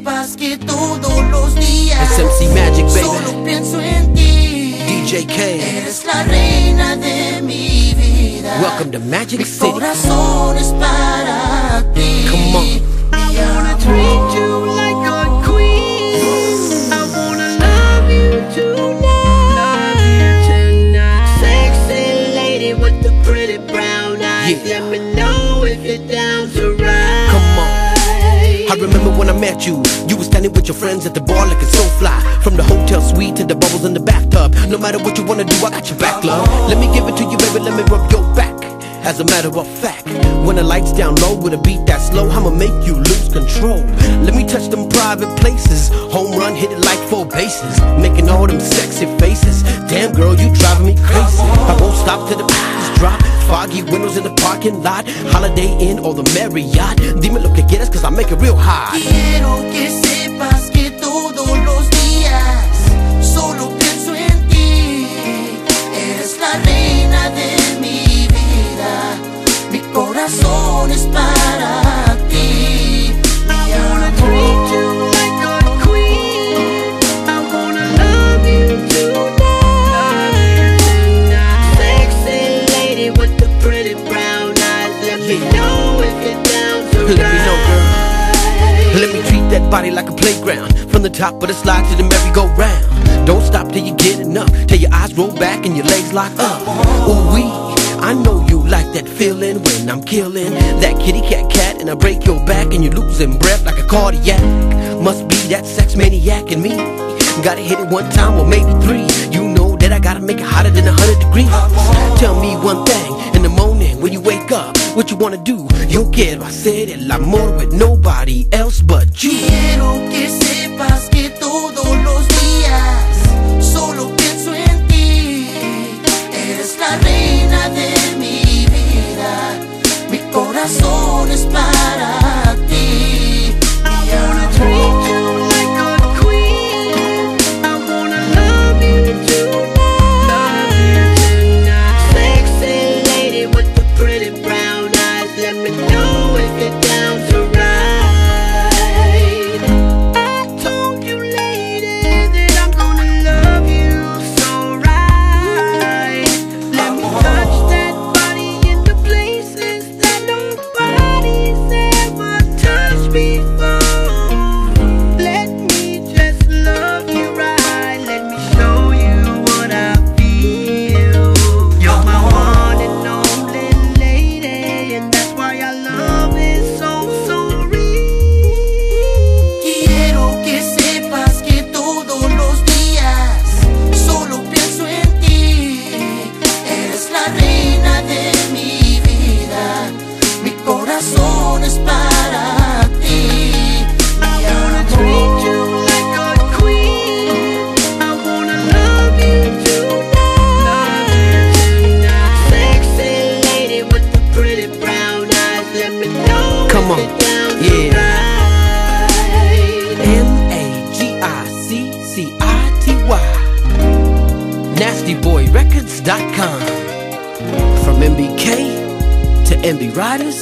sepas que todos los días It's MC Magic, baby. solo pienso en ti. DJ K. Eres la reina de mi vida. Welcome to Magic Mi City. corazón es para ti. Come on. Remember when I met you. You were standing with your friends at the bar looking so fly. From the hotel suite to the bubbles in the bathtub. No matter what you wanna do, I got your back, love. Let me give it to you, baby. Let me rub your back. As a matter of fact, when the lights down low with a beat that slow, I'ma make you lose control. Let me touch them private places. Home run, hit it like four bases. Making all them sexy faces. Damn girl, you driving me crazy. I won't stop till the beats drop. Foggy windows in the parking lot. Holiday Inn or the Marriott. Dime lo que quieras, cause I make it real hot. Body like a playground. From the top of the slide to the merry-go-round. Don't stop till you get enough. Till your eyes roll back and your legs lock up. Ooh wee, I know you like that feeling when I'm killing that kitty cat cat and I break your back and you're losing breath like a cardiac. Must be that sex maniac in me. Gotta hit it one time or maybe three. You know that I gotta make it hotter than a hundred degrees. Tell me one thing in the morning when you wake up, what you wanna do? Yo quiero hacer el amor with nobody else but you. Quiero que sepas que todos los días solo pienso en ti. Eres la reina de mi vida. Mi corazón es para eyes. Let Come on. Yeah. ride. M A G I C C I T Y. NastyBoyRecords.com. From MBK to NB Ridaz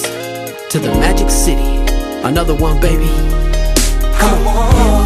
to the Magic City. Another one, baby. Come on.